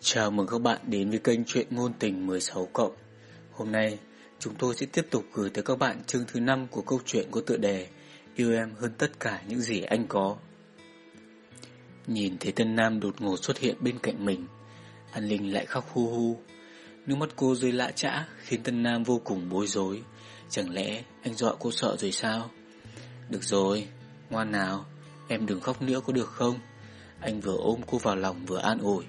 Chào mừng các bạn đến với kênh Chuyện Ngôn Tình 16 Cộng. Hôm nay, chúng tôi sẽ tiếp tục gửi tới các bạn chương thứ 5 của câu chuyện có tựa đề Yêu em hơn tất cả những gì anh có. Nhìn thấy Tân Nam đột ngột xuất hiện bên cạnh mình, An Linh lại khóc hu hu. Nước mắt cô rơi lạ chã, Khiến Tân Nam vô cùng bối rối. Chẳng lẽ anh dọa cô sợ rồi sao? Được rồi, Ngoan nào, Em đừng khóc nữa có được không? Anh vừa ôm cô vào lòng vừa an ủi.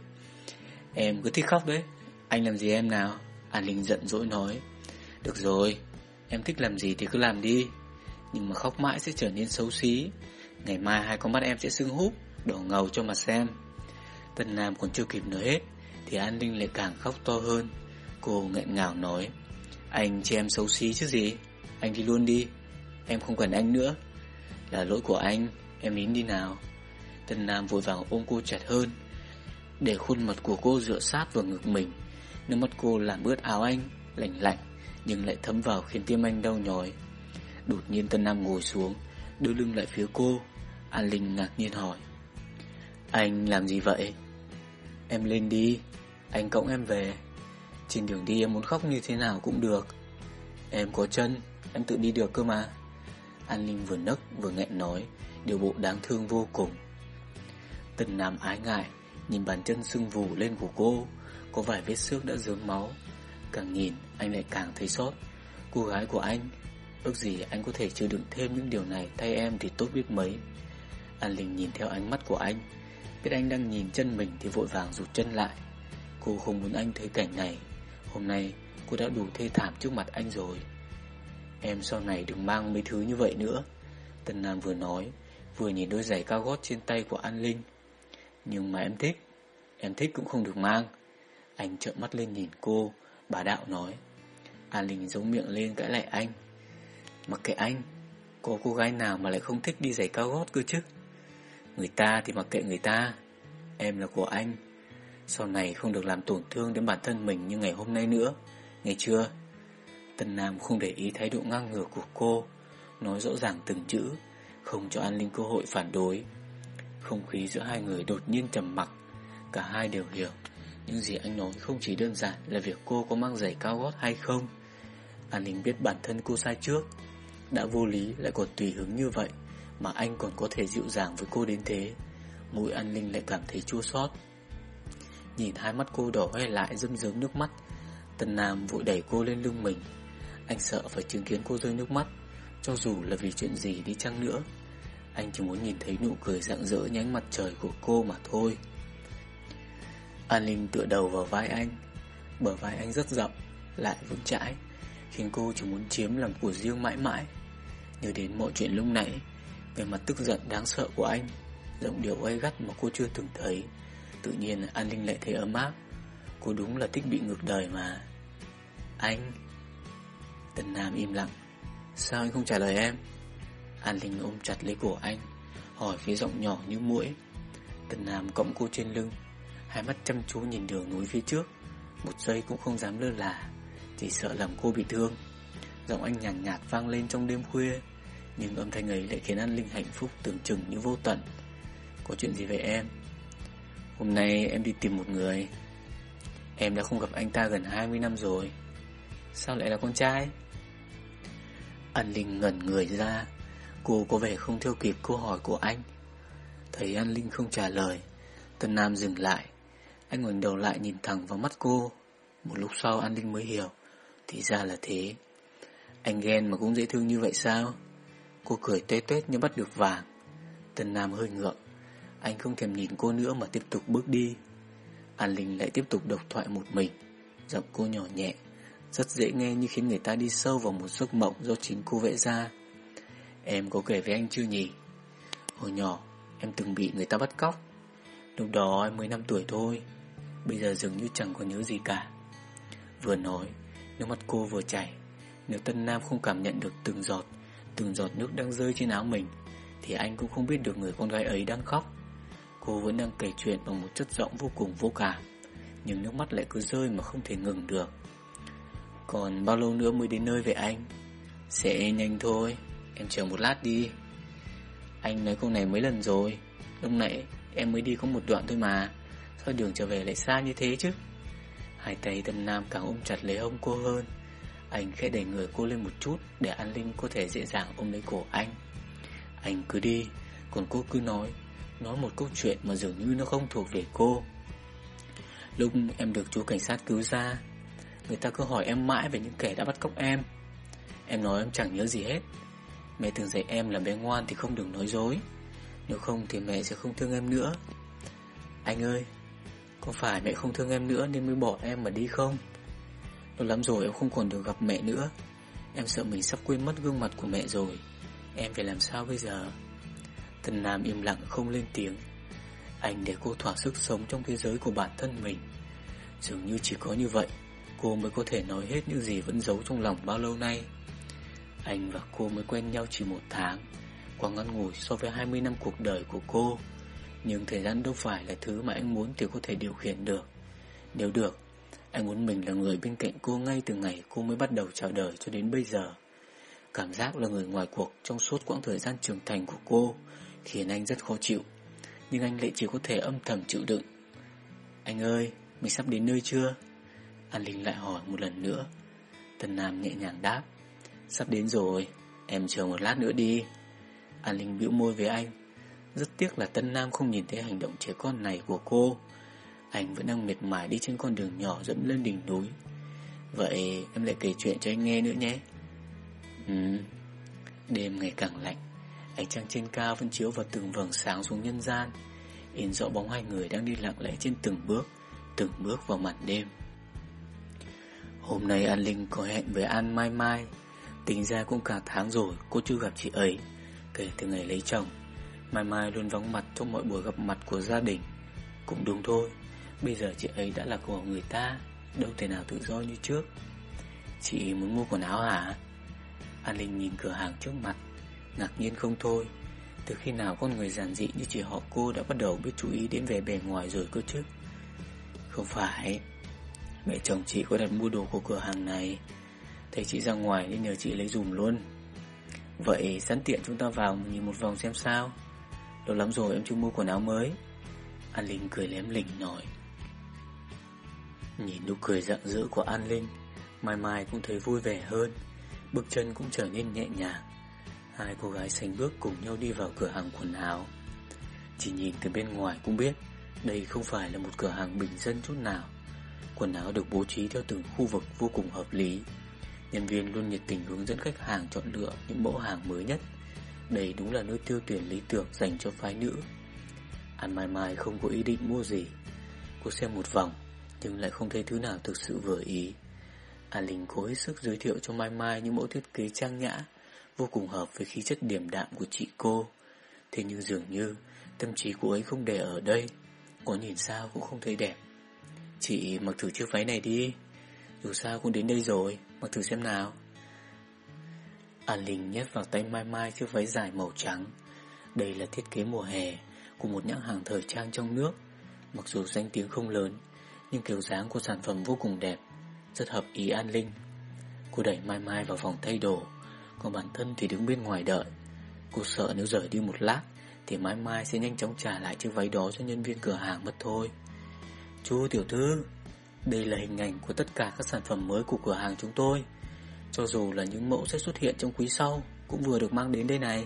Em cứ thích khóc đấy, Anh làm gì em nào? An Linh giận dỗi nói. Được rồi, Em thích làm gì thì cứ làm đi. Nhưng mà khóc mãi sẽ trở nên xấu xí. Ngày mai hai con mắt em sẽ sưng húp, Đổ ngầu cho mà xem. Tân Nam còn chưa kịp nói hết, Thì An Linh lại càng khóc to hơn. Cô nghẹn ngào nói. Anh chị em xấu xí chứ gì? Anh đi luôn đi, Em không cần anh nữa. Là lỗi của anh, Em nín đi nào. Tân Nam vội vàng ôm cô chặt hơn, Để khuôn mặt của cô dựa sát vào ngực mình. Nước mắt cô làm ướt áo anh, Lạnh lạnh, Nhưng lại thấm vào khiến tim anh đau nhói. Đột nhiên Tân Nam ngồi xuống, Đưa lưng lại phía cô. An Linh ngạc nhiên hỏi, Anh làm gì vậy? Em lên đi, Anh cõng em về. Trên đường đi em muốn khóc như thế nào cũng được. Em có chân, Em tự đi được cơ mà. An Linh vừa nấc vừa nghẹn nói, Điều bộ đáng thương vô cùng. Tần Nam ái ngại, Nhìn bàn chân sưng vù lên của cô, Có vài vết xước đã dướng máu. Càng nhìn, anh lại càng thấy xót Cô gái của anh, Ước gì anh có thể chịu đựng thêm những điều này Thay em thì tốt biết mấy. An Linh nhìn theo ánh mắt của anh, Biết anh đang nhìn chân mình thì vội vàng rụt chân lại. Cô không muốn anh thấy cảnh này. Hôm nay, cô đã đủ thê thảm trước mặt anh rồi. Em sau này đừng mang mấy thứ như vậy nữa. Tần Nam vừa nói, Vừa nhìn đôi giày cao gót trên tay của An Linh. Nhưng mà em thích Em thích cũng không được mang. Anh trợn mắt lên nhìn cô Bà đạo nói. An Linh giống miệng lên cãi lại anh. Mặc kệ anh, Có cô gái nào mà lại không thích đi giày cao gót cơ chứ? Người ta thì mặc kệ người ta, Em là của anh. Sau này không được làm tổn thương đến bản thân mình như ngày hôm nay nữa, Nghe chưa? Tân Nam không để ý thái độ ngang ngược của cô, Nói rõ ràng từng chữ, Không cho An Linh cơ hội phản đối. Không khí giữa hai người đột nhiên trầm mặc, Cả hai đều hiểu Những gì anh nói không chỉ đơn giản là việc cô có mang giày cao gót hay không. An Linh biết bản thân cô sai trước, Đã vô lý lại còn tùy hứng như vậy Mà anh còn có thể dịu dàng với cô đến thế. Mũi An Linh lại cảm thấy chua xót. Nhìn hai mắt cô đỏ hoe lại dâm dớm nước mắt Tần Nam vội đẩy cô lên lưng mình. Anh sợ phải chứng kiến cô rơi nước mắt, Cho dù là vì chuyện gì đi chăng nữa. Anh chỉ muốn nhìn thấy nụ cười rạng rỡ nhánh mặt trời của cô mà thôi. An Linh tựa đầu vào vai anh, Bờ vai anh rất rộng, Lại vững chãi, Khiến cô chỉ muốn chiếm làm của riêng mãi mãi. Nhớ đến mọi chuyện lúc nãy Về mặt tức giận đáng sợ của anh, Giọng điệu oai gắt mà cô chưa từng thấy. Tự nhiên An Linh lại thấy ấm áp, Cô đúng là thích bị ngược đời mà. Anh Tần Nam im lặng. Sao anh không trả lời em? An Linh ôm chặt lấy cổ anh Hỏi phía giọng nhỏ như mũi Tần Nam cõng cô trên lưng Hai mắt chăm chú nhìn đường núi phía trước. Một giây cũng không dám lơ là Chỉ sợ làm cô bị thương. Giọng anh nhàn nhạt, nhạt vang lên trong đêm khuya Nhưng âm thanh ấy lại khiến An Linh hạnh phúc tưởng chừng như vô tận. Có chuyện gì vậy em? Hôm nay em đi tìm một người. Em đã không gặp anh ta gần 20 năm rồi. Sao lại là con trai? An Linh ngẩn người ra. Cô có vẻ không theo kịp câu hỏi của anh. Thấy An Linh không trả lời, Tân Nam dừng lại. Anh ngoảnh đầu lại nhìn thẳng vào mắt cô. Một lúc sau An Linh mới hiểu, Thì ra là thế. Anh ghen mà cũng dễ thương như vậy sao? Cô cười tuét tuét như bắt được vàng. Tân Nam hơi ngượng. Anh không thèm nhìn cô nữa mà tiếp tục bước đi. An Linh lại tiếp tục độc thoại một mình. Giọng cô nhỏ nhẹ. Rất dễ nghe như khiến người ta đi sâu vào một giấc mộng do chính cô vẽ ra. Em có kể với anh chưa nhỉ? Hồi nhỏ, em từng bị người ta bắt cóc. Lúc đó em mới 5 tuổi thôi. Bây giờ dường như chẳng có nhớ gì cả. Vừa nói, Nước mắt cô vừa chảy. Nếu Tân Nam không cảm nhận được từng giọt Từng giọt nước đang rơi trên áo mình, Thì anh cũng không biết được người con gái ấy đang khóc. Cô vẫn đang kể chuyện bằng một chất giọng vô cùng vô cảm. Nhưng nước mắt lại cứ rơi mà không thể ngừng được. Còn bao lâu nữa mới đến nơi về anh? Sẽ nhanh thôi, Em chờ một lát đi. Anh nói câu này mấy lần rồi, Lúc nãy em mới đi có một đoạn thôi mà. Sao đường trở về lại xa như thế chứ? Hai tay Tân Nam càng ôm chặt lấy ông cô hơn. Anh khẽ đẩy người cô lên một chút Để An Linh có thể dễ dàng ôm lấy cổ anh. Anh cứ đi, Còn cô cứ nói Nói một câu chuyện mà dường như nó không thuộc về cô. Lúc em được chú cảnh sát cứu ra Người ta cứ hỏi em mãi về những kẻ đã bắt cóc em. Em nói em chẳng nhớ gì hết. Mẹ từng dạy em là bé ngoan thì không được nói dối. Nếu không thì mẹ sẽ không thương em nữa. Anh ơi, Có phải mẹ không thương em nữa nên mới bỏ em mà đi không? Lâu lắm rồi em không còn được gặp mẹ nữa. Em sợ mình sắp quên mất gương mặt của mẹ rồi. Em phải làm sao bây giờ? Tần Nam im lặng không lên tiếng. Anh để cô thỏa sức sống trong thế giới của bản thân mình. Dường như chỉ có như vậy. Cô mới có thể nói hết những gì vẫn giấu trong lòng bao lâu nay. Anh và cô mới quen nhau chỉ một tháng Quá ngắn ngủi so với 20 năm cuộc đời của cô. Nhưng thời gian đâu phải là thứ mà anh muốn thì có thể điều khiển được. Nếu được Anh muốn mình là người bên cạnh cô ngay từ ngày cô mới bắt đầu chào đời cho đến bây giờ. Cảm giác là người ngoài cuộc trong suốt quãng thời gian trưởng thành của cô Khiến anh rất khó chịu. Nhưng anh lại chỉ có thể âm thầm chịu đựng. Anh ơi, mình sắp đến nơi chưa? An Linh lại hỏi một lần nữa. Tân Nam nhẹ nhàng đáp, Sắp đến rồi, Em chờ một lát nữa đi. An Linh bĩu môi với anh, Rất tiếc là Tân Nam không nhìn thấy hành động trẻ con này của cô. Anh vẫn đang mệt mỏi đi trên con đường nhỏ dẫn lên đỉnh núi. Vậy em lại kể chuyện cho anh nghe nữa nhé. Ừ. Đêm ngày càng lạnh, Ánh trăng trên cao vẫn chiếu vào từng vầng sáng xuống nhân gian, In rõ bóng hai người đang đi lặng lẽ trên từng bước Từng bước vào màn đêm. Hôm nay An Linh có hẹn với An Mai Mai. Tính ra cũng cả tháng rồi, Cô chưa gặp chị ấy. Kể từ ngày lấy chồng, Mai Mai luôn vắng mặt trong mọi buổi gặp mặt của gia đình. Cũng đúng thôi, Bây giờ chị ấy đã là của người ta, Đâu thể nào tự do như trước. Chị muốn mua quần áo hả? An Linh nhìn cửa hàng trước mặt, Ngạc nhiên không thôi. Từ khi nào con người giản dị như chị họ cô Đã bắt đầu biết chú ý đến vẻ bề ngoài rồi cơ chứ? Không phải. Mẹ chồng chị có đặt mua đồ của cửa hàng này. Thấy chị ra ngoài nên nhờ chị lấy dùm luôn. Vậy sẵn tiện chúng ta vào nhìn một vòng xem sao. Lâu lắm rồi em chưa mua quần áo mới. An Linh cười lém lỉnh nói. Nhìn nụ cười rạng rỡ của An Linh, Mai Mai cũng thấy vui vẻ hơn. Bước chân cũng trở nên nhẹ nhàng. Hai cô gái sánh bước cùng nhau đi vào cửa hàng quần áo. Chỉ nhìn từ bên ngoài cũng biết Đây không phải là một cửa hàng bình dân chút nào. Quần áo được bố trí theo từng khu vực vô cùng hợp lý. Nhân viên luôn nhiệt tình hướng dẫn khách hàng chọn lựa những mẫu hàng mới nhất. Đây đúng là nơi tiêu tuyển lý tưởng dành cho phái nữ. An Mai Mai không có ý định mua gì. Cô xem một vòng, Nhưng lại không thấy thứ nào thực sự vừa ý. An Linh cố hết sức giới thiệu cho Mai Mai những mẫu thiết kế trang nhã, Vô cùng hợp với khí chất điểm đạm của chị cô. Thế nhưng dường như, Tâm trí của ấy không để ở đây. Có nhìn sao cũng không thấy đẹp. Chị mặc thử chiếc váy này đi. Dù sao cũng đến đây rồi, Mặc thử xem nào. An Linh nhét vào tay Mai Mai chiếc váy dài màu trắng. Đây là thiết kế mùa hè Của một nhãn hàng thời trang trong nước. Mặc dù danh tiếng không lớn, Nhưng kiểu dáng của sản phẩm vô cùng đẹp, Rất hợp ý An Linh. Cô đẩy Mai Mai vào phòng thay đồ, Còn bản thân thì đứng bên ngoài đợi. Cô sợ nếu rời đi một lát, Thì Mai Mai sẽ nhanh chóng trả lại chiếc váy đó cho nhân viên cửa hàng mất thôi. Chú tiểu thư, Đây là hình ảnh của tất cả các sản phẩm mới của cửa hàng chúng tôi. Cho dù là những mẫu sẽ xuất hiện trong quý sau, Cũng vừa được mang đến đây này.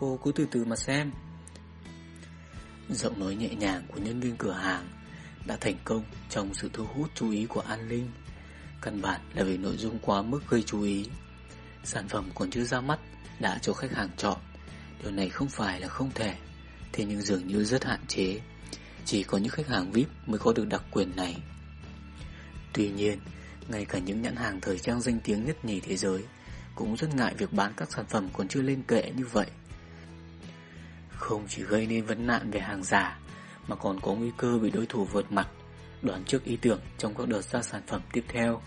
Cô cứ từ từ mà xem. Giọng nói nhẹ nhàng của nhân viên cửa hàng Đã thành công trong sự thu hút chú ý của An Linh. Căn bản là vì nội dung quá mức gây chú ý. Sản phẩm còn chưa ra mắt, Đã cho khách hàng chọn. Điều này không phải là không thể, Thế nhưng dường như rất hạn chế chỉ có những khách hàng VIP mới có được đặc quyền này. Tuy nhiên, Ngay cả những nhãn hàng thời trang danh tiếng nhất nhì thế giới Cũng rất ngại việc bán các sản phẩm còn chưa lên kệ như vậy. Không chỉ gây nên vấn nạn về hàng giả, Mà còn có nguy cơ bị đối thủ vượt mặt, Đoán trước ý tưởng trong các đợt ra sản phẩm tiếp theo.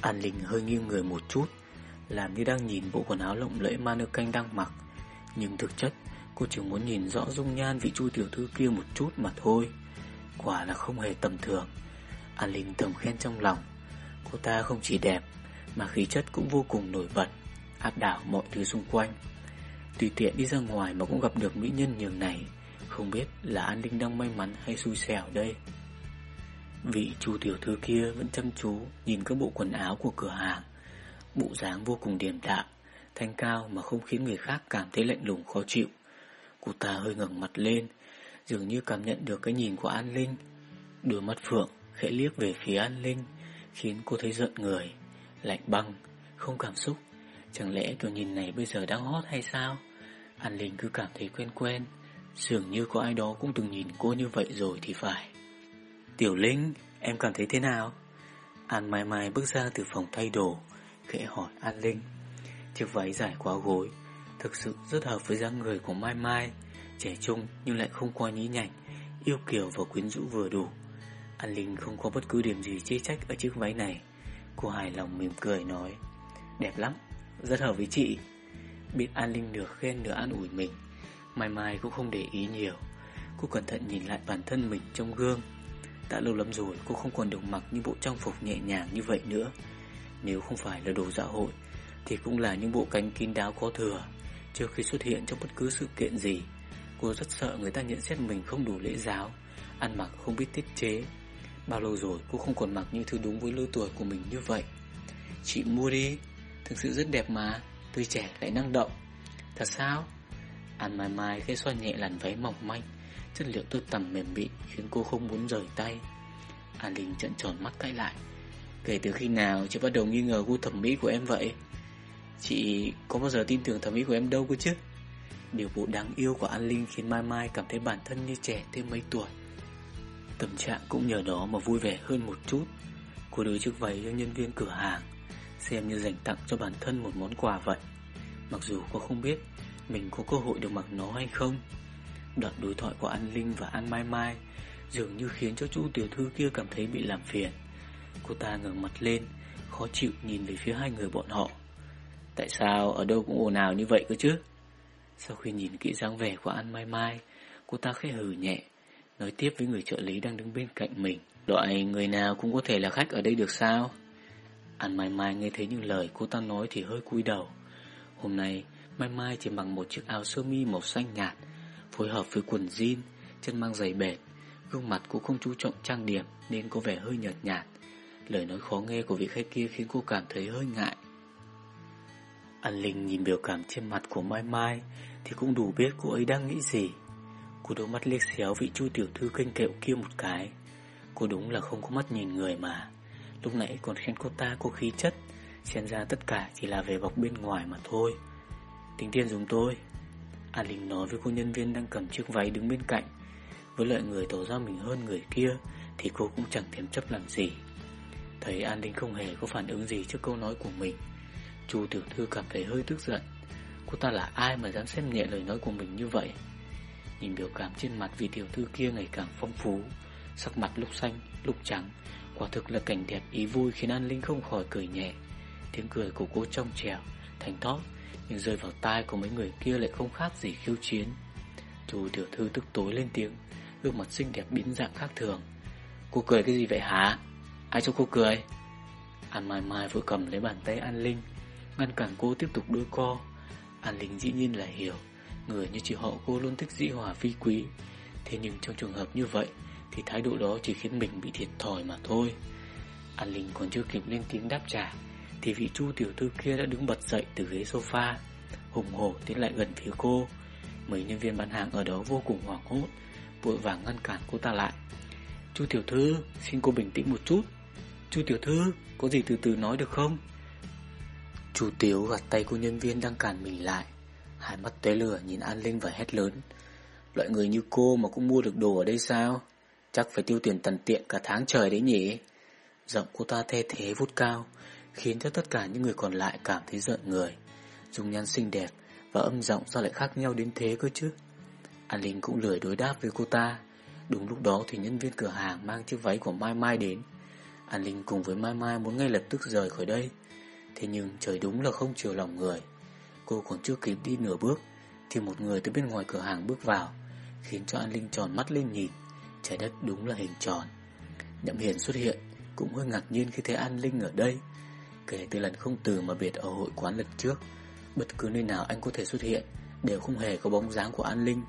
An Linh hơi nghiêng người một chút, Làm như đang nhìn bộ quần áo lộng lẫy mannequin canh đang mặc, Nhưng thực chất Cô chỉ muốn nhìn rõ dung nhan vị chu tiểu thư kia một chút mà thôi. Quả là không hề tầm thường. An Linh thầm khen trong lòng. Cô ta không chỉ đẹp, Mà khí chất cũng vô cùng nổi bật, Áp đảo mọi thứ xung quanh. Tùy tiện đi ra ngoài mà cũng gặp được mỹ nhân nhường này, Không biết là An Linh đang may mắn hay xui xẻo đây. Vị chu tiểu thư kia vẫn chăm chú Nhìn các bộ quần áo của cửa hàng. Bộ dáng vô cùng điềm đạm, Thanh cao mà không khiến người khác cảm thấy lạnh lùng khó chịu. Cô ta hơi ngẩng mặt lên, Dường như cảm nhận được cái nhìn của An Linh. Đôi mắt phượng khẽ liếc về phía An Linh, Khiến cô thấy giận người, Lạnh băng, Không cảm xúc. Chẳng lẽ kiểu nhìn này bây giờ đang hot hay sao? An Linh cứ cảm thấy quen quen, Dường như có ai đó cũng từng nhìn cô như vậy rồi thì phải. Tiểu Linh, Em cảm thấy thế nào? An Mai Mai bước ra từ phòng thay đồ, Khẽ hỏi An Linh. Chiếc váy dài quá gối Thực sự rất hợp với dáng người của Mai Mai Trẻ trung nhưng lại không quá nhí nhảnh Yêu kiều và quyến rũ vừa đủ. An Linh không có bất cứ điểm gì chê trách ở chiếc váy này. Cô hài lòng mỉm cười nói Đẹp lắm, rất hợp với chị. Biết An Linh được khen nửa an ủi mình Mai Mai cũng không để ý nhiều. Cô cẩn thận nhìn lại bản thân mình trong gương. Đã lâu lắm rồi cô không còn được mặc những bộ trang phục nhẹ nhàng như vậy nữa. Nếu không phải là đồ dạ hội Thì cũng là những bộ cánh kín đáo có thừa. Trước khi xuất hiện trong bất cứ sự kiện gì, Cô rất sợ người ta nhận xét mình không đủ lễ giáo, Ăn mặc không biết tiết chế. Bao lâu rồi cô không còn mặc những thứ đúng với lứa tuổi của mình như vậy. Chị mua đi, Thực sự rất đẹp mà Tươi trẻ lại năng động. Thật sao? An Mai Mai khẽ xoa nhẹ làn váy mỏng manh, Chất liệu tơ tằm mềm mịn Khiến cô không muốn rời tay. An Linh trận tròn mắt cãi lại. Kể từ khi nào chị bắt đầu nghi ngờ gu thẩm mỹ của em vậy? Chị có bao giờ tin tưởng thẩm mỹ của em đâu cơ chứ? Điều bộ đáng yêu của An Linh khiến Mai Mai cảm thấy bản thân như trẻ thêm mấy tuổi. Tâm trạng cũng nhờ đó mà vui vẻ hơn một chút. Cô đưa chiếc váy cho nhân viên cửa hàng, Xem như dành tặng cho bản thân một món quà vậy. Mặc dù cô không biết Mình có cơ hội được mặc nó hay không, Đoạn đối thoại của An Linh và An Mai Mai Dường như khiến cho chú tiểu thư kia cảm thấy bị làm phiền. Cô ta ngẩng mặt lên, Khó chịu nhìn về phía hai người bọn họ. Tại sao ở đâu cũng ồn ào như vậy cơ chứ? Sau khi nhìn kỹ dáng vẻ của An Mai Mai, Cô ta khẽ hừ nhẹ, Nói tiếp với người trợ lý đang đứng bên cạnh mình. Loại người nào cũng có thể là khách ở đây được sao? An Mai Mai nghe thấy những lời cô ta nói thì hơi cúi đầu. Hôm nay, Mai Mai chỉ mặc một chiếc áo sơ mi màu xanh nhạt, Phối hợp với quần jean, Chân mang giày bệt. Gương mặt cũng không chú trọng trang điểm Nên có vẻ hơi nhợt nhạt. Lời nói khó nghe của vị khách kia khiến cô cảm thấy hơi ngại. An Linh nhìn biểu cảm trên mặt của Mai Mai Thì cũng đủ biết cô ấy đang nghĩ gì. Cô đôi mắt liếc xéo vị chu tiểu thư kênh kẹo kia một cái. Cô đúng là không có mắt nhìn người mà. Lúc nãy còn khen cô ta có khí chất, Xem ra tất cả chỉ là về bọc bên ngoài mà thôi. Tính tiền dùng tôi. An Linh nói với cô nhân viên đang cầm chiếc váy đứng bên cạnh. Với loại người tỏ ra mình hơn người kia Thì cô cũng chẳng thèm chấp làm gì. Thấy An Linh không hề có phản ứng gì trước câu nói của mình Chu tiểu thư cảm thấy hơi tức giận. Cô ta là ai mà dám xem nhẹ lời nói của mình như vậy? Nhìn biểu cảm trên mặt vị tiểu thư kia ngày càng phong phú Sắc mặt lúc xanh, lúc trắng Quả thực là cảnh đẹp ý vui khiến An Linh không khỏi cười nhẹ. Tiếng cười của cô trong trèo, thành thót Nhưng rơi vào tai của mấy người kia lại không khác gì khiêu chiến. Chu tiểu thư tức tối lên tiếng Gương mặt xinh đẹp biến dạng khác thường. Cô cười cái gì vậy hả? Ai cho cô cười? An Mai Mai vừa cầm lấy bàn tay An Linh Ngăn cản cô tiếp tục đôi co. An Linh dĩ nhiên là hiểu, Người như chị họ cô luôn thích dĩ hòa phi quý. Thế nhưng trong trường hợp như vậy, Thì thái độ đó chỉ khiến mình bị thiệt thòi mà thôi. An Linh còn chưa kịp lên tiếng đáp trả, Thì vị chu tiểu thư kia đã đứng bật dậy từ ghế sofa, Hùng hổ tiến lại gần phía cô. Mấy nhân viên bán hàng ở đó vô cùng hoảng hốt, Vội vàng ngăn cản cô ta lại. Chu tiểu thư, xin cô bình tĩnh một chút. Chu tiểu thư, có gì từ từ nói được không? Chú Tiếu gạt tay cô nhân viên đang cản mình lại. Hai mắt tuế lửa nhìn An Linh và hét lớn. Loại người như cô mà cũng mua được đồ ở đây sao? Chắc phải tiêu tiền tần tiện cả tháng trời đấy nhỉ? Giọng cô ta thê thế vút cao, Khiến cho tất cả những người còn lại cảm thấy giận người. Dung nhan xinh đẹp Và âm giọng sao lại khác nhau đến thế cơ chứ? An Linh cũng lười đối đáp với cô ta. Đúng lúc đó thì nhân viên cửa hàng mang chiếc váy của Mai Mai đến. An Linh cùng với Mai Mai muốn ngay lập tức rời khỏi đây. Thế nhưng trời đúng là không chiều lòng người. Cô còn chưa kịp đi nửa bước Thì một người từ bên ngoài cửa hàng bước vào Khiến cho An Linh tròn mắt lên nhìn. Trái đất đúng là hình tròn. Nhậm Hiền xuất hiện Cũng hơi ngạc nhiên khi thấy An Linh ở đây. Kể từ lần không từ mà biệt ở hội quán lần trước Bất cứ nơi nào anh có thể xuất hiện đều không hề có bóng dáng của An Linh.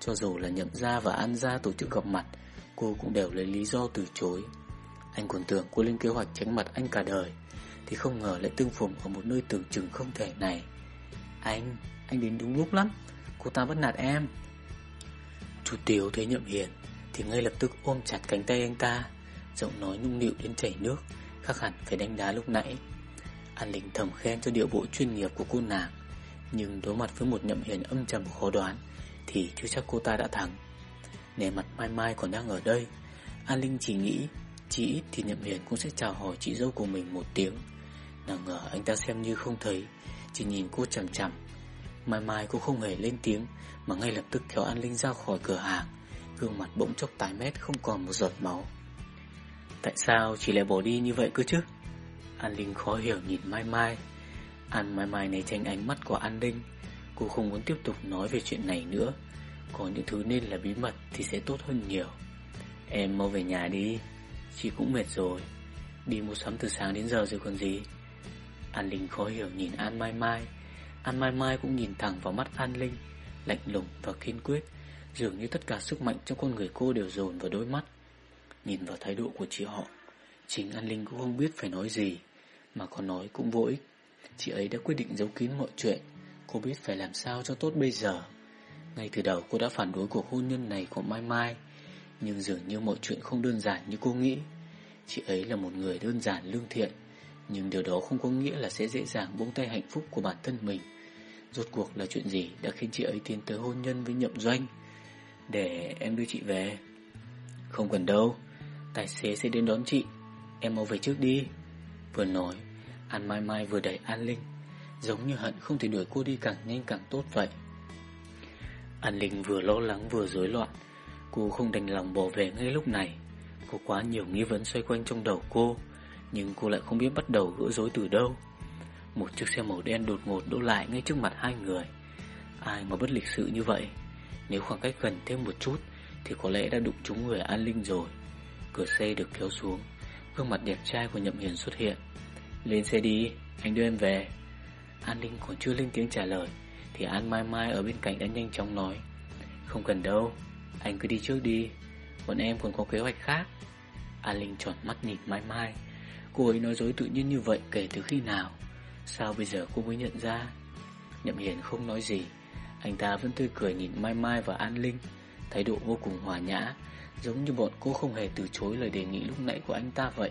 Cho dù là nhậm gia và An gia tổ chức gặp mặt, cô cũng đều lấy lý do từ chối. Anh còn tưởng cô lên kế hoạch tránh mặt anh cả đời, thì không ngờ lại tương phùng ở một nơi tưởng chừng không thể này. Anh, anh đến đúng lúc lắm, cô ta bắt nạt em. Chú Tiếu thấy Nhậm Hiền thì ngay lập tức ôm chặt cánh tay anh ta, giọng nói nhung nịu đến chảy nước, khác hẳn phải đánh đá lúc nãy. An Linh thầm khen cho điệu bộ chuyên nghiệp của cô nàng, nhưng đối mặt với một Nhậm Hiền âm trầm khó đoán thì chưa chắc cô ta đã thắng. Nề mặt Mai Mai còn đang ở đây, An Linh chỉ nghĩ chỉ ít thì Nhậm Hiền cũng sẽ chào hỏi chị dâu của mình một tiếng. Nào ngờ anh ta xem như không thấy, chỉ nhìn cô chằm chằm. Mai Mai cũng không hề lên tiếng mà ngay lập tức kéo An Linh ra khỏi cửa hàng. Gương mặt bỗng chốc tái mét không còn một giọt máu. Tại sao chỉ lại bỏ đi như vậy cơ chứ? An Linh khó hiểu nhìn Mai Mai. An Mai Mai này tránh ánh mắt của An Linh. Cô không muốn tiếp tục nói về chuyện này nữa. Có những thứ nên là bí mật thì sẽ tốt hơn nhiều. Em mau về nhà đi Chị cũng mệt rồi. Đi mua sắm từ sáng đến giờ rồi còn gì. An Linh khó hiểu nhìn An Mai Mai. An Mai Mai cũng nhìn thẳng vào mắt An Linh, Lạnh lùng và kiên quyết. Dường như tất cả sức mạnh trong con người cô đều dồn vào đôi mắt. Nhìn vào thái độ của chị họ, Chính An Linh cũng không biết phải nói gì, Mà có nói cũng vô ích. Chị ấy đã quyết định giấu kín mọi chuyện, Cô biết phải làm sao cho tốt bây giờ. Ngay từ đầu cô đã phản đối cuộc hôn nhân này của Mai Mai, Nhưng dường như mọi chuyện không đơn giản như cô nghĩ. Chị ấy là một người đơn giản lương thiện nhưng điều đó không có nghĩa là sẽ dễ dàng buông tay hạnh phúc của bản thân mình. Rốt cuộc là chuyện gì đã khiến chị ấy tiến tới hôn nhân với nhậm doanh? Để em đưa chị về. Không cần đâu, Tài xế sẽ đến đón chị. Em mau về trước đi. Vừa nói, An Mai Mai vừa đẩy An Linh. Giống như hận không thể đuổi cô đi càng nhanh càng tốt vậy. An Linh vừa lo lắng vừa rối loạn. Cô không đành lòng bỏ về ngay lúc này. Có quá nhiều nghi vấn xoay quanh trong đầu cô. Nhưng cô lại không biết bắt đầu gỡ rối từ đâu. Một chiếc xe màu đen đột ngột đỗ lại ngay trước mặt hai người. Ai mà bất lịch sự như vậy? Nếu khoảng cách gần thêm một chút Thì có lẽ đã đụng trúng người An Linh rồi. Cửa xe được kéo xuống Gương mặt đẹp trai của Nhậm Hiền xuất hiện. Lên xe đi, anh đưa em về. An Linh còn chưa lên tiếng trả lời Thì An Mai Mai ở bên cạnh đã nhanh chóng nói Không cần đâu Anh cứ đi trước đi Bọn em còn có kế hoạch khác. An Linh tròn mắt nhìn Mai Mai Cô ấy nói dối tự nhiên như vậy kể từ khi nào? Sao bây giờ cô mới nhận ra? Nhậm Hiền không nói gì. Anh ta vẫn tươi cười nhìn Mai Mai và An Linh. Thái độ vô cùng hòa nhã, Giống như bọn cô không hề từ chối lời đề nghị lúc nãy của anh ta vậy.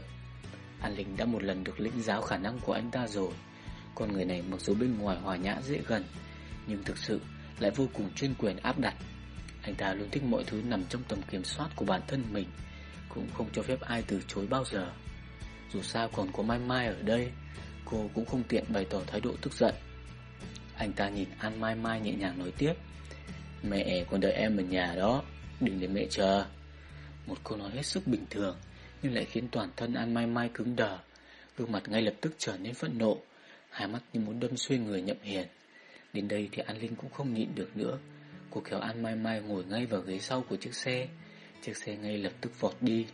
An Linh đã một lần được lĩnh giáo khả năng của anh ta rồi. Con người này mặc dù bên ngoài hòa nhã dễ gần, Nhưng thực sự lại vô cùng chuyên quyền áp đặt. Anh ta luôn thích mọi thứ nằm trong tầm kiểm soát của bản thân mình, Cũng không cho phép ai từ chối bao giờ. Dù sao còn có Mai Mai ở đây, Cô cũng không tiện bày tỏ thái độ tức giận. Anh ta nhìn An Mai Mai nhẹ nhàng nói tiếp, Mẹ còn đợi em ở nhà đó, Đừng để mẹ chờ. Một câu nói hết sức bình thường, Nhưng lại khiến toàn thân An Mai Mai cứng đờ. Gương mặt ngay lập tức trở nên phẫn nộ, Hai mắt như muốn đâm xuyên người nhậm hiền. Đến đây thì An Linh cũng không nhịn được nữa. Cô kéo An Mai Mai ngồi ngay vào ghế sau của chiếc xe. Chiếc xe ngay lập tức vọt đi.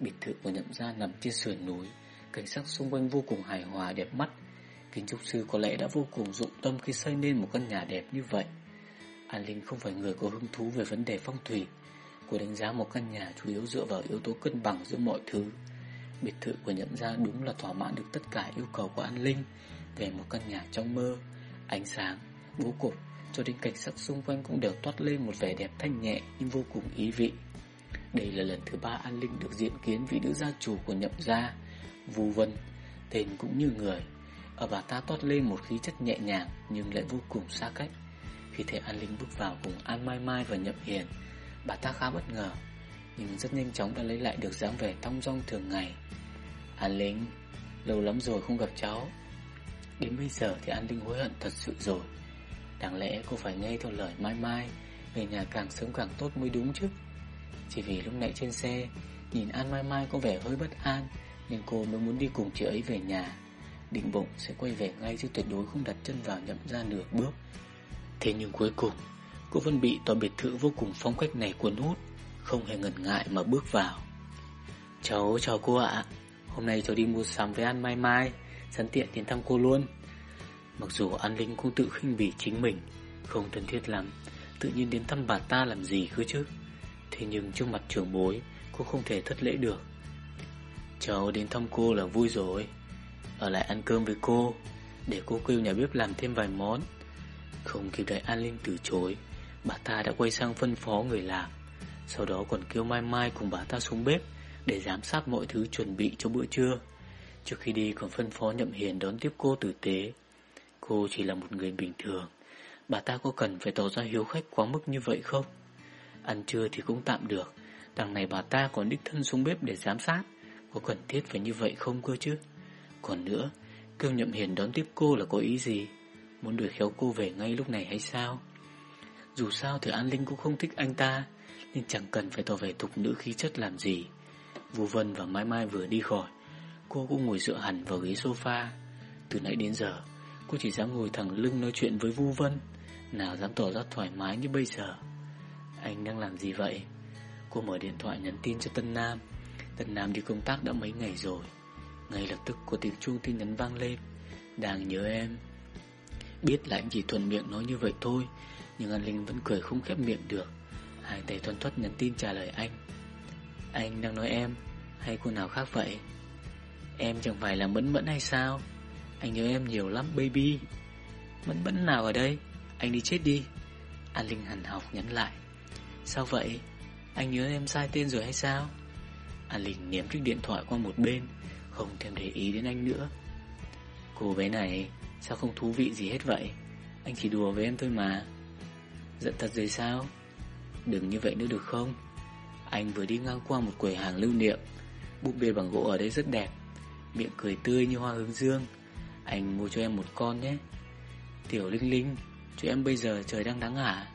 Biệt thự của nhậm gia nằm trên sườn núi Cảnh sắc xung quanh vô cùng hài hòa đẹp mắt. Kiến trúc sư có lẽ đã vô cùng dụng tâm khi xây nên một căn nhà đẹp như vậy. An Linh không phải người có hứng thú về vấn đề phong thủy. Cô đánh giá một căn nhà chủ yếu dựa vào yếu tố cân bằng giữa mọi thứ. Biệt thự của nhậm gia đúng là thỏa mãn được tất cả yêu cầu của An Linh Về một căn nhà trong mơ Ánh sáng, bố cục cho đến cảnh sắc xung quanh cũng đều toát lên một vẻ đẹp thanh nhẹ nhưng vô cùng ý vị. Đây là lần thứ ba An Linh được diện kiến vị nữ gia chủ của nhậm gia Vu Vân, tên cũng như người. Ở bà ta toát lên một khí chất nhẹ nhàng nhưng lại vô cùng xa cách. Khi thấy An Linh bước vào cùng An Mai Mai và Nhậm Hiền, bà ta khá bất ngờ, nhưng rất nhanh chóng đã lấy lại được dáng vẻ thong dong thường ngày. An Linh, lâu lắm rồi không gặp cháu. Đến bây giờ thì An Linh hối hận thật sự rồi. Đáng lẽ cô phải nghe theo lời Mai Mai, về nhà càng sớm càng tốt mới đúng chứ. Chỉ vì lúc nãy trên xe, nhìn An Mai Mai có vẻ hơi bất an, nên cô mới muốn đi cùng chị ấy về nhà. Định bụng sẽ quay về ngay chứ tuyệt đối không đặt chân vào nhậm ra nửa bước. Thế nhưng cuối cùng Cô vẫn bị tòa biệt thự vô cùng phong cách này cuốn hút Không hề ngần ngại mà bước vào. Cháu chào cô ạ. Hôm nay cháu đi mua sắm với An Mai Mai Sẵn tiện đến thăm cô luôn. Mặc dù An Linh cũng tự khinh bỉ chính mình Không thân thiết lắm Tự nhiên đến thăm bà ta làm gì cứ chứ? Thế nhưng trước mặt trưởng bối, Cô không thể thất lễ được. Cháu đến thăm cô là vui rồi. Ở lại ăn cơm với cô, Để cô kêu nhà bếp làm thêm vài món. Không kịp đợi An Linh từ chối, Bà ta đã quay sang phân phó người làm Sau đó còn kêu Mai Mai cùng bà ta xuống bếp Để giám sát mọi thứ chuẩn bị cho bữa trưa. Trước khi đi còn phân phó Nhậm Hiền đón tiếp cô tử tế. Cô chỉ là một người bình thường. Bà ta có cần phải tỏ ra hiếu khách quá mức như vậy không? Ăn trưa thì cũng tạm được. Đằng này bà ta còn đích thân xuống bếp để giám sát. Có cần thiết phải như vậy không cơ chứ? Còn nữa Kêu Nhậm Hiền đón tiếp cô là có ý gì? Muốn đuổi khéo cô về ngay lúc này hay sao? Dù sao thì An Linh cũng không thích anh ta Nên chẳng cần phải tỏ vẻ thục nữ khí chất làm gì. Vu Vân và Mai Mai vừa đi khỏi, Cô cũng ngồi dựa hẳn vào ghế sofa. Từ nãy đến giờ, Cô chỉ dám ngồi thẳng lưng nói chuyện với Vu Vân. Nào dám tỏ ra thoải mái như bây giờ. Anh đang làm gì vậy? Cô mở điện thoại nhắn tin cho Tân Nam. Tân Nam đi công tác đã mấy ngày rồi. Ngay lập tức có tiếng chuông tin nhắn vang lên. Đang nhớ em. Biết là anh chỉ thuần miệng nói như vậy thôi, Nhưng An Linh vẫn cười không khép miệng được. Hai tay thuần thoát nhắn tin trả lời anh. Anh đang nói em, Hay cô nào khác vậy? Em chẳng phải là mẫn mẫn hay sao? Anh nhớ em nhiều lắm, baby. Mẫn mẫn nào ở đây? Anh đi chết đi. An Linh hẳn học nhắn lại. Sao vậy? Anh nhớ em sai tên rồi hay sao? An Linh ném chiếc điện thoại qua một bên, Không thèm để ý đến anh nữa. Cô bé này, Sao không thú vị gì hết vậy? Anh chỉ đùa với em thôi mà. Giận thật rồi sao? Đừng như vậy nữa được không? Anh vừa đi ngang qua một quầy hàng lưu niệm. Búp bê bằng gỗ ở đây rất đẹp. Miệng cười tươi như hoa hướng dương. Anh mua cho em một con nhé. Tiểu Linh Linh, Chỗ em bây giờ trời đang nắng hả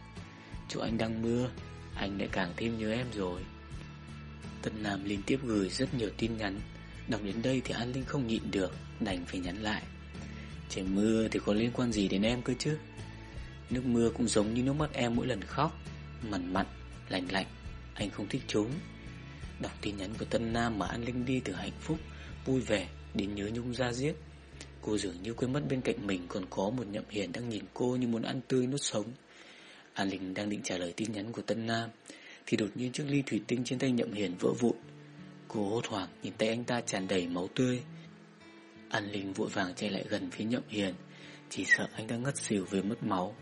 Chỗ anh đang mưa. Anh lại càng thêm nhớ em rồi. Tân Nam liên tiếp gửi rất nhiều tin nhắn. Đọc đến đây thì An Linh không nhịn được Đành phải nhắn lại. Trời mưa thì có liên quan gì đến em cơ chứ? Nước mưa cũng giống như nước mắt em mỗi lần khóc. Mặn mặn, lạnh lạnh Anh không thích chúng. Đọc tin nhắn của Tân Nam mà An Linh đi từ hạnh phúc Vui vẻ đến nhớ nhung ra giết Cô dường như quên mất bên cạnh mình Còn có một nhậm hiền đang nhìn cô như muốn ăn tươi nuốt sống. An Linh đang định trả lời tin nhắn của Tân Nam, Thì đột nhiên chiếc ly thủy tinh trên tay nhậm hiền vỡ vụn. Cô hốt hoảng nhìn tay anh ta tràn đầy máu tươi. An Linh vội vàng chạy lại gần phía nhậm hiền, Chỉ sợ anh ta ngất xỉu vì mất máu.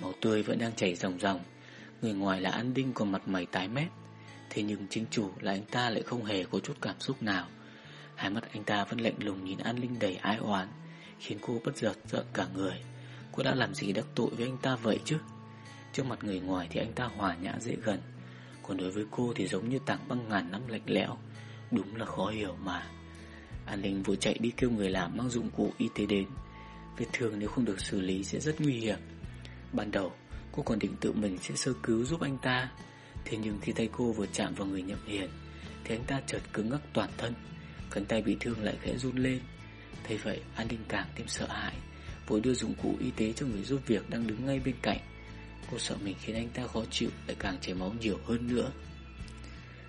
Máu tươi vẫn đang chảy ròng ròng, Người ngoài là An Đinh còn mặt mày tái mét. Thế nhưng chính chủ là anh ta lại không hề có chút cảm xúc nào. Hai mắt anh ta vẫn lạnh lùng nhìn An Linh đầy ái oán, Khiến cô bất giật giận cả người. Cô đã làm gì đắc tội với anh ta vậy chứ? Trước mặt người ngoài thì anh ta hòa nhã dễ gần. Còn đối với cô thì giống như tảng băng ngàn năm lạnh lẽo. Đúng là khó hiểu mà. An Linh vừa chạy đi kêu người làm mang dụng cụ y tế đến. Vết thương nếu không được xử lý sẽ rất nguy hiểm. Ban đầu, cô còn định tự mình sẽ sơ cứu giúp anh ta. Thế nhưng khi tay cô vừa chạm vào người nhậm hiền, Thì anh ta chợt cứng ngắc toàn thân. Cánh tay bị thương lại khẽ run lên. Thấy vậy, An Linh càng thêm sợ hãi. Vội đưa dụng cụ y tế cho người giúp việc Đang đứng ngay bên cạnh. Cô sợ mình khiến anh ta khó chịu, Lại càng chảy máu nhiều hơn nữa.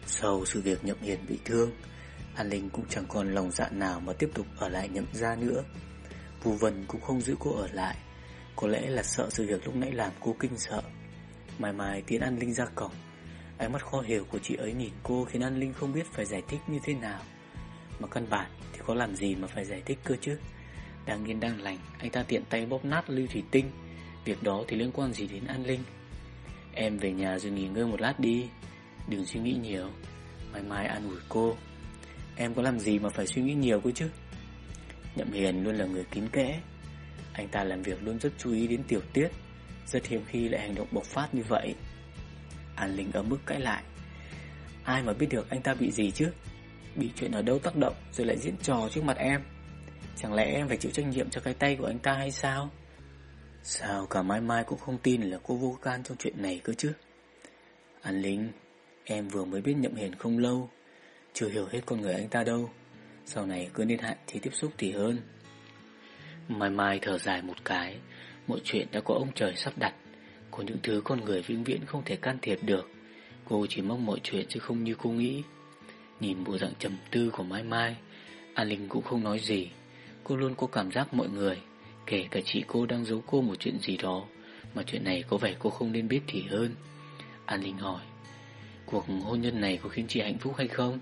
Sau sự việc nhậm hiền bị thương, An Linh cũng chẳng còn lòng dạ nào Mà tiếp tục ở lại nhậm gia nữa. Vu Vân cũng không giữ cô ở lại. Có lẽ là sợ sự việc lúc nãy làm cô kinh sợ. Mai mai tiến An Linh ra cổng. Ánh mắt khó hiểu của chị ấy nhìn cô Khiến An Linh không biết phải giải thích như thế nào. Mà căn bản thì có làm gì mà phải giải thích cơ chứ? Đang yên đang lành, Anh ta tiện tay bóp nát lưu thủy tinh. Việc đó thì liên quan gì đến An Linh? Em về nhà rồi nghỉ ngơi một lát đi. Đừng suy nghĩ nhiều. Mai mai an ủi cô. Em có làm gì mà phải suy nghĩ nhiều cơ chứ? Nhậm Hiền luôn là người kín kẽ. Anh ta làm việc luôn rất chú ý đến tiểu tiết. Rất hiếm khi lại hành động bộc phát như vậy. An Linh ấm mức cãi lại. Ai mà biết được anh ta bị gì chứ? Bị chuyện ở đâu tác động Rồi lại diễn trò trước mặt em? Chẳng lẽ em phải chịu trách nhiệm cho cái tay của anh ta hay sao? Sao cả Mai Mai cũng không tin là cô vô can trong chuyện này cơ chứ? An Linh, Em vừa mới biết nhậm hiền không lâu, Chưa hiểu hết con người anh ta đâu. Sau này cứ nên hạn thì tiếp xúc thì hơn. Mai Mai thở dài một cái, Mọi chuyện đã có ông trời sắp đặt. Có những thứ con người vĩnh viễn không thể can thiệp được. Cô chỉ mong mọi chuyện chứ không như cô nghĩ. Nhìn bộ dạng trầm tư của Mai Mai, An Linh cũng không nói gì. Cô luôn có cảm giác mọi người Kể cả chị cô đang giấu cô một chuyện gì đó, Mà chuyện này có vẻ cô không nên biết thì hơn. An Linh hỏi, Cuộc hôn nhân này có khiến chị hạnh phúc hay không?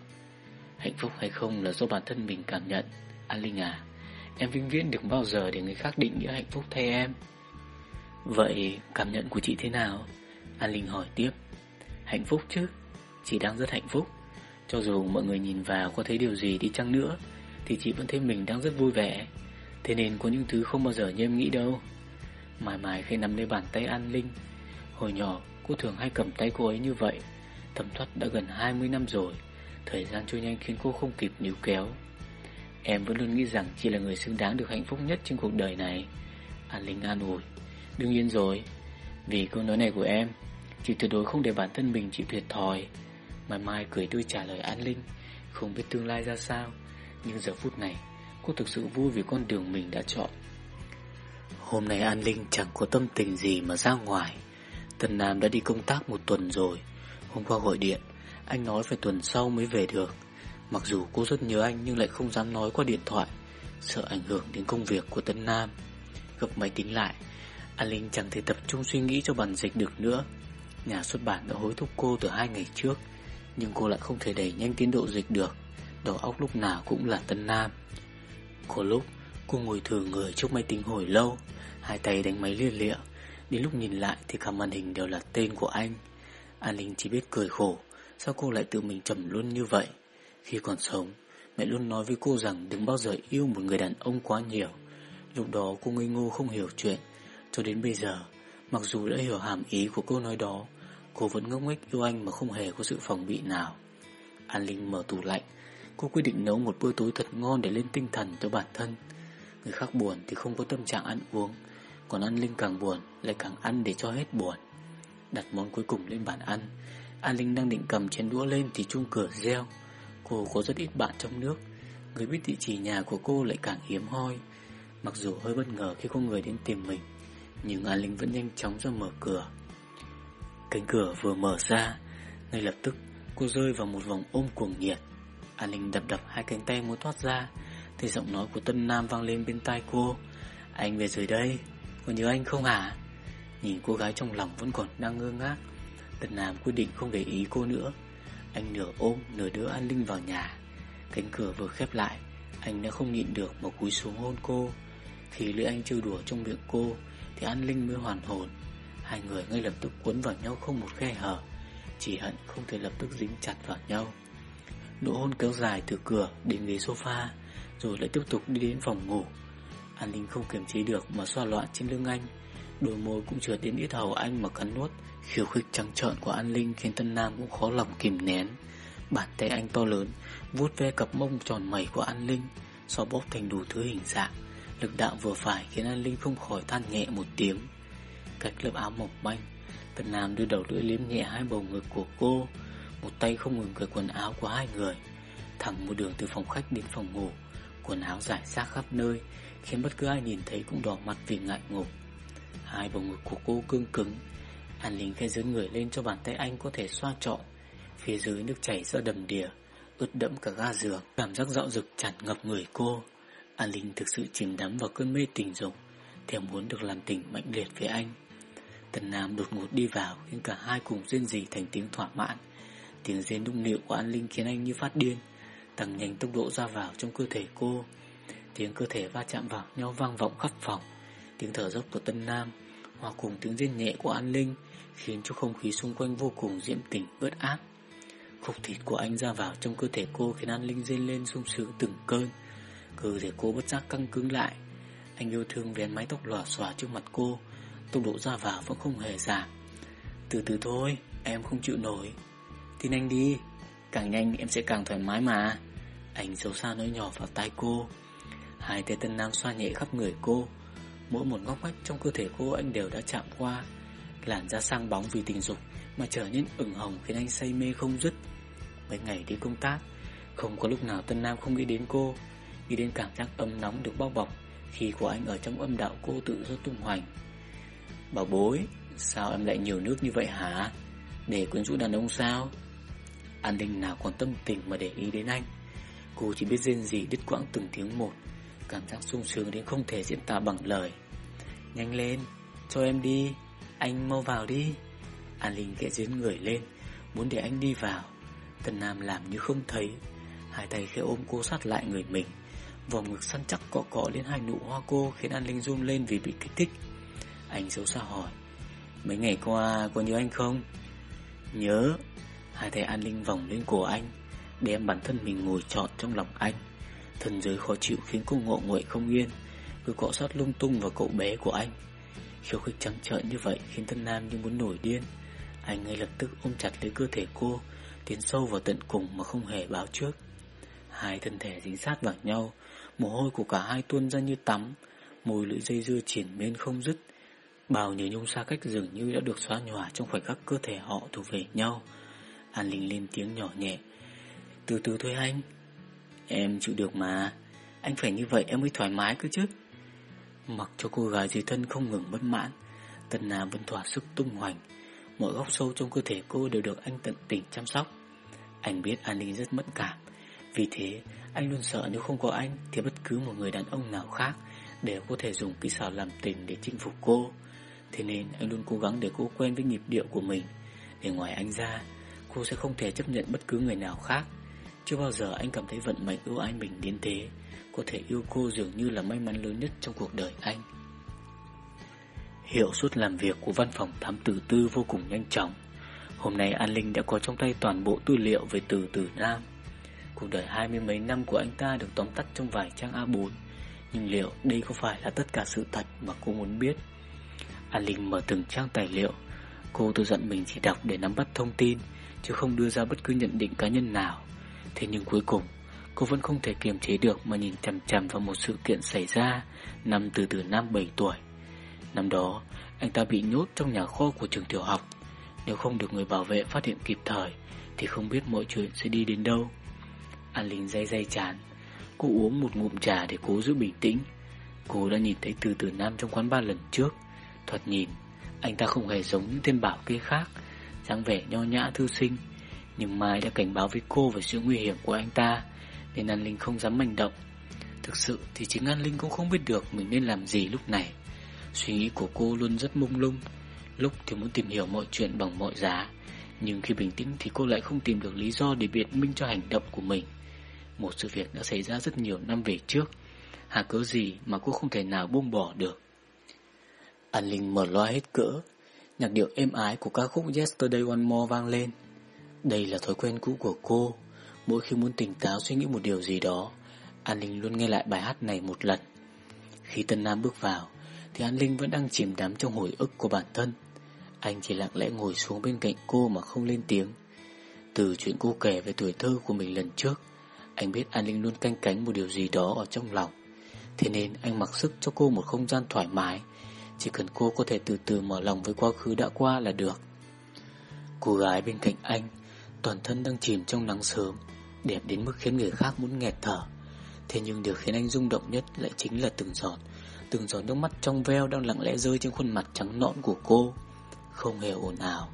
Hạnh phúc hay không là do bản thân mình cảm nhận. An Linh à Em vĩnh viễn đừng bao giờ để người khác định nghĩa hạnh phúc thay em. Vậy cảm nhận của chị thế nào? An Linh hỏi tiếp, Hạnh phúc chứ, Chị đang rất hạnh phúc. Cho dù mọi người nhìn vào có thấy điều gì đi chăng nữa, Thì chị vẫn thấy mình đang rất vui vẻ. Thế nên có những thứ không bao giờ như em nghĩ đâu. Mãi mãi khi nắm lấy bàn tay An Linh, Hồi nhỏ cô thường hay cầm tay cô ấy như vậy. Thẩm thoát đã gần 20 năm rồi, Thời gian trôi nhanh khiến cô không kịp níu kéo. Em vẫn luôn nghĩ rằng chị là người xứng đáng được hạnh phúc nhất trên cuộc đời này. An Linh an ủi, Đương nhiên rồi, Vì câu nói này của em, Chị tuyệt đối không để bản thân mình chịu thiệt thòi. Mai Mai cười tươi trả lời An Linh, Không biết tương lai ra sao, Nhưng giờ phút này Cô thực sự vui vì con đường mình đã chọn. Hôm nay An Linh chẳng có tâm tình gì mà ra ngoài. Tần Nam đã đi công tác một tuần rồi. Hôm qua gọi điện, Anh nói phải tuần sau mới về được. Mặc dù cô rất nhớ anh nhưng lại không dám nói qua điện thoại. Sợ ảnh hưởng đến công việc của Tân Nam. Gặp máy tính lại, An Linh chẳng thể tập trung suy nghĩ cho bản dịch được nữa. Nhà xuất bản đã hối thúc cô từ hai ngày trước, Nhưng cô lại không thể đẩy nhanh tiến độ dịch được. Đầu óc lúc nào cũng là Tân Nam. Có lúc, cô ngồi thử người trước máy tính hồi lâu. Hai tay đánh máy liên lịa. Đến lúc nhìn lại thì cả màn hình đều là tên của anh. An Linh chỉ biết cười khổ. Sao cô lại tự mình trầm luôn như vậy? Khi còn sống, Mẹ luôn nói với cô rằng đừng bao giờ yêu một người đàn ông quá nhiều. Lúc đó cô ngây ngô không hiểu chuyện. Cho đến bây giờ, Mặc dù đã hiểu hàm ý của câu nói đó, Cô vẫn ngốc nghếch yêu anh mà không hề có sự phòng bị nào. An Linh mở tủ lạnh. Cô quyết định nấu một bữa tối thật ngon để lên tinh thần cho bản thân. Người khác buồn thì không có tâm trạng ăn uống, Còn An Linh càng buồn, lại càng ăn để cho hết buồn. Đặt món cuối cùng lên bàn ăn. An Linh đang định cầm chén đũa lên thì chuông cửa reo. Cô có rất ít bạn trong nước. Người biết địa chỉ nhà của cô lại càng hiếm hoi. Mặc dù hơi bất ngờ khi có người đến tìm mình, Nhưng An Linh vẫn nhanh chóng ra mở cửa. Cánh cửa vừa mở ra, Ngay lập tức, cô rơi vào một vòng ôm cuồng nhiệt. An Linh đập đập hai cánh tay muốn thoát ra, Thì giọng nói của Tân Nam vang lên bên tai cô. Anh về rồi đây Có nhớ anh không hả? Nhìn cô gái trong lòng vẫn còn đang ngơ ngác. Tân Nam quyết định không để ý cô nữa. Anh nửa ôm, nửa đứa An Linh vào nhà. Cánh cửa vừa khép lại, Anh đã không nhịn được mà cúi xuống hôn cô. Khi lưỡi anh trêu đùa trong miệng cô, Thì An Linh mới hoàn hồn. Hai người ngay lập tức cuốn vào nhau không một khe hở, Chỉ hận không thể lập tức dính chặt vào nhau. Nụ hôn kéo dài từ cửa đến ghế sofa, Rồi lại tiếp tục đi đến phòng ngủ. An Linh không kiềm chế được mà xoa loạn trên lưng anh. Đôi môi cũng trượt đến ít hầu anh mà cắn nuốt. Khiêu khích trắng trợn của An Linh khiến Tân Nam cũng khó lòng kìm nén. Bàn tay anh to lớn, vuốt ve cặp mông tròn mẩy của An Linh So bóp thành đủ thứ hình dạng. Lực đạo vừa phải khiến An Linh không khỏi than nhẹ một tiếng. Cách lớp áo mỏng manh, Tân Nam đưa đầu lưỡi liếm nhẹ hai bầu ngực của cô một tay không ngừng cởi quần áo của hai người, Thẳng một đường từ phòng khách đến phòng ngủ. Quần áo rải rác khắp nơi, Khiến bất cứ ai nhìn thấy cũng đỏ mặt vì ngại ngùng Hai bầu ngực của cô cương cứng, An Linh khẽ dẫn người lên cho bàn tay anh có thể xoa trọn. Phía dưới nước chảy ra đầm đìa, Ướt đẫm cả ga giường. Cảm giác dạo dực tràn ngập người cô. An Linh thực sự chìm đắm vào cơn mê tình dục Theo muốn được làm tình mạnh liệt với anh. Tần Nam đột ngột đi vào, Khiến cả hai cùng rên rỉ thành tiếng thỏa mãn. Tiếng rên đung nịu của An Linh khiến anh như phát điên. Tăng nhanh tốc độ ra vào trong cơ thể cô. Tiếng cơ thể va chạm vào nhau vang vọng khắp phòng. Tiếng thở dốc của Tân Nam, Hòa cùng tiếng rên nhẹ của An Linh, Khiến cho không khí xung quanh vô cùng diễm tình bớt áp Khúc thịt của anh ra vào trong cơ thể cô Khiến An Linh rên lên sung sướng từng cơn. Cơ thể cô bất giác căng cứng lại. Anh yêu thương vén mái tóc lòa xòa trước mặt cô. Tốc độ ra vào vẫn không hề giảm. Từ từ thôi, Em không chịu nổi. Tin anh đi. Càng nhanh em sẽ càng thoải mái mà. Anh xấu xa nói nhỏ vào tai cô. Hai tay tân nam xoa nhẹ khắp người cô. Mỗi một ngóc ngách trong cơ thể cô anh đều đã chạm qua. Làn da sang bóng vì tình dục Mà trở nên ửng hồng khiến anh say mê không dứt. Mấy ngày đi công tác, Không có lúc nào Tân Nam không nghĩ đến cô. Nghĩ đến cảm giác ấm nóng được bao bọc Khi của anh ở trong âm đạo cô tự do tung hoành. Bảo bối, Sao em lại nhiều nước như vậy hả? Để quyến rũ đàn ông sao? An Linh nào còn tâm tình mà để ý đến anh? Cô chỉ biết rên gì đứt quãng từng tiếng một. Cảm giác sung sướng đến không thể diễn tả bằng lời. Nhanh lên, Cho em đi. Anh mau vào đi. An Linh kẽ dưới người lên, Muốn để anh đi vào. Tần Nam làm như không thấy. Hai tay khẽ ôm cô sát lại người mình. Vòng ngực săn chắc cọ cọ lên hai nụ hoa cô Khiến An Linh run lên vì bị kích thích. Anh xấu xa hỏi, Mấy ngày qua có nhớ anh không? Nhớ. Hai tay An Linh vòng lên cổ anh, Đem bản thân mình ngồi trọn trong lòng anh. Thân giới khó chịu khiến cô ngộ nguội không yên, Cứ cọ sát lung tung vào cậu bé của anh. Khiêu khích trắng trợn như vậy Khiến Tân Nam như muốn nổi điên. Anh ngay lập tức ôm chặt lấy cơ thể cô, Tiến sâu vào tận cùng mà không hề báo trước. Hai thân thể dính sát vào nhau, Mồ hôi của cả hai tuôn ra như tắm mùi lưỡi dây dưa triển miên không dứt. Bao nhiêu nhung xa cách dường như đã được xóa nhòa Trong khoảnh khắc cơ thể họ thuộc về nhau. An Linh lên tiếng nhỏ nhẹ. Từ từ thôi anh. Em chịu được mà. Anh phải như vậy em mới thoải mái cơ chứ. Mặc cho cô gái dưới thân không ngừng bất mãn Tần Nam vẫn thỏa sức tung hoành. Mọi góc sâu trong cơ thể cô đều được anh tận tình chăm sóc. Anh biết An Linh rất mẫn cảm. Vì thế, anh luôn sợ nếu không có anh Thì bất cứ một người đàn ông nào khác Đều có thể dùng kỹ xảo làm tình để chinh phục cô. Thế nên anh luôn cố gắng để cô quen với nhịp điệu của mình. Để ngoài anh ra Cô sẽ không thể chấp nhận bất cứ người nào khác. Chưa bao giờ anh cảm thấy vận mệnh ưu ái mình đến thế. Có thể yêu cô dường như là may mắn lớn nhất trong cuộc đời anh. Hiệu suất làm việc của văn phòng thám tử tư vô cùng nhanh chóng. Hôm nay An Linh đã có trong tay toàn bộ tư liệu về từ tử Nam. Cuộc đời hai mươi mấy năm của anh ta được tóm tắt trong vài trang A4 Nhưng liệu đây có phải là tất cả sự thật mà cô muốn biết? An Linh mở từng trang tài liệu. Cô tự dặn mình chỉ đọc để nắm bắt thông tin. Chứ không đưa ra bất cứ nhận định cá nhân nào. Thế nhưng cuối cùng, Cô vẫn không thể kiềm chế được Mà nhìn chằm chằm vào một sự kiện xảy ra Năm từ từ năm 7 tuổi. Năm đó, anh ta bị nhốt trong nhà kho của trường tiểu học. Nếu không được người bảo vệ phát hiện kịp thời, Thì không biết mọi chuyện sẽ đi đến đâu. An Linh day day chán. Cô uống một ngụm trà để cố giữ bình tĩnh. Cô đã nhìn thấy từ từ nam trong quán ba lần trước. Thoạt nhìn, Anh ta không hề giống những tên bảo kê khác dáng vẻ nho nhã thư sinh, Nhưng Mai đã cảnh báo với cô về sự nguy hiểm của anh ta, Nên An Linh không dám manh động. Thực sự thì chính An Linh cũng không biết được Mình nên làm gì lúc này. Suy nghĩ của cô luôn rất mông lung. Lúc thì muốn tìm hiểu mọi chuyện bằng mọi giá, Nhưng khi bình tĩnh thì cô lại không tìm được lý do để biện minh cho hành động của mình. Một sự việc đã xảy ra rất nhiều năm về trước, Hà cớ gì mà cô không thể nào buông bỏ được. An Linh mở loa hết cỡ Nhạc điệu êm ái của ca khúc Yesterday One More vang lên. Đây là thói quen cũ của cô. Mỗi khi muốn tỉnh táo suy nghĩ một điều gì đó, An Linh luôn nghe lại bài hát này một lần. Khi Tân Nam bước vào, Thì An Linh vẫn đang chìm đắm trong hồi ức của bản thân. Anh chỉ lặng lẽ ngồi xuống bên cạnh cô mà không lên tiếng. Từ chuyện cô kể về tuổi thơ của mình lần trước, Anh biết An Linh luôn canh cánh một điều gì đó ở trong lòng. Thế nên anh mặc sức cho cô một không gian thoải mái chỉ cần cô có thể từ từ mở lòng với quá khứ đã qua là được. Cô gái bên cạnh anh, Toàn thân đang chìm trong nắng sớm, Đẹp đến mức khiến người khác muốn nghẹt thở. Thế nhưng điều khiến anh rung động nhất Lại chính là từng giọt Từng giọt nước mắt trong veo đang lặng lẽ rơi trên khuôn mặt trắng nõn của cô. Không hề ồn ào,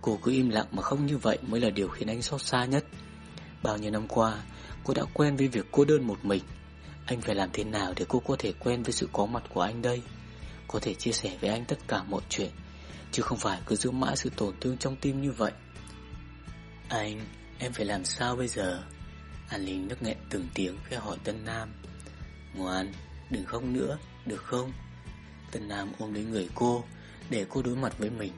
Cô cứ im lặng mà không như vậy Mới là điều khiến anh xót xa nhất. Bao nhiêu năm qua, Cô đã quen với việc cô đơn một mình. Anh phải làm thế nào để cô có thể quen với sự có mặt của anh đây? Có thể chia sẻ với anh tất cả mọi chuyện Chứ không phải cứ giữ mãi sự tổn thương trong tim như vậy. Anh, em phải làm sao bây giờ? An Linh nước nghẹn từng tiếng khi hỏi Tân Nam. Ngoan, đừng khóc nữa, được không? Tân Nam ôm lấy người cô Để cô đối mặt với mình.